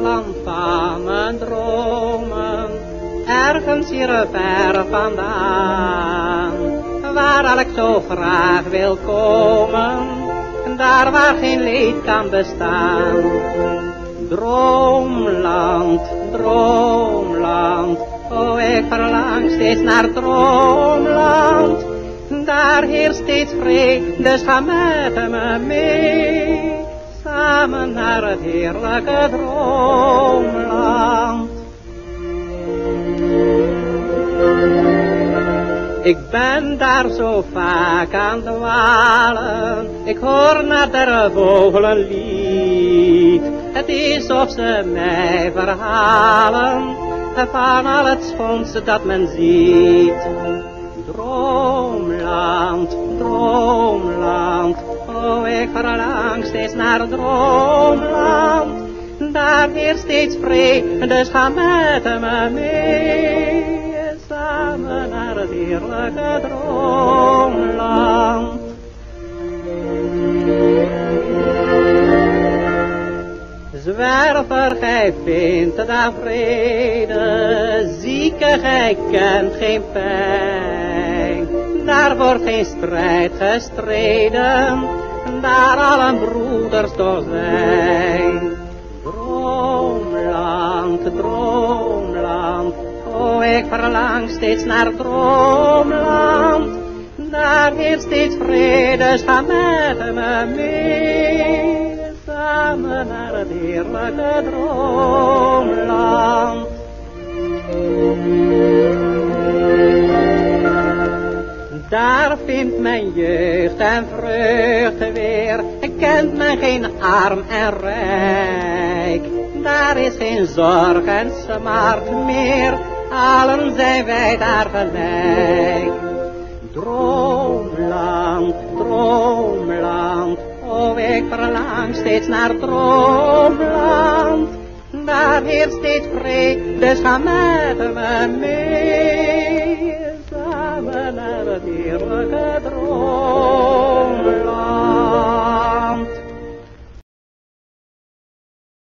land van mijn dromen, ergens hier ver vandaan, waar ik zo graag wil komen, daar waar geen leed kan bestaan. Droomland, droomland, oh ik verlang steeds naar droomland, daar heerst steeds vrede, dus ga met me mee samen naar het heerlijke droomland. Ik ben daar zo vaak aan het dwalen, ik hoor naar de vogelen lied. Het is of ze mij verhalen, van al het schoons dat men ziet. Droomland, droomland, oh ik verlang steeds naar het droomland. Daar heerst steeds vrede, dus ga met me mee. Samen naar het heerlijke droomland. Zwerver, gij vindt daar vrede, zieke, gij kent geen pijn. Daar wordt geen strijd gestreden, daar allen broeders door zijn. Droomland, droomland, oh ik verlang steeds naar droomland. Daar heerst steeds vrede, ga met me mee samen naar het heerlijke droomland. Daar vindt mijn jeugd en vreugde weer, kent men geen arm en rijk. Daar is geen zorg en smart meer, allen zijn wij daar gelijk. Droomland, droomland, oh ik verlang steeds naar droomland. Daar heerst steeds vrede, dus ga met me mee. Samen naar het heerlijke droomland.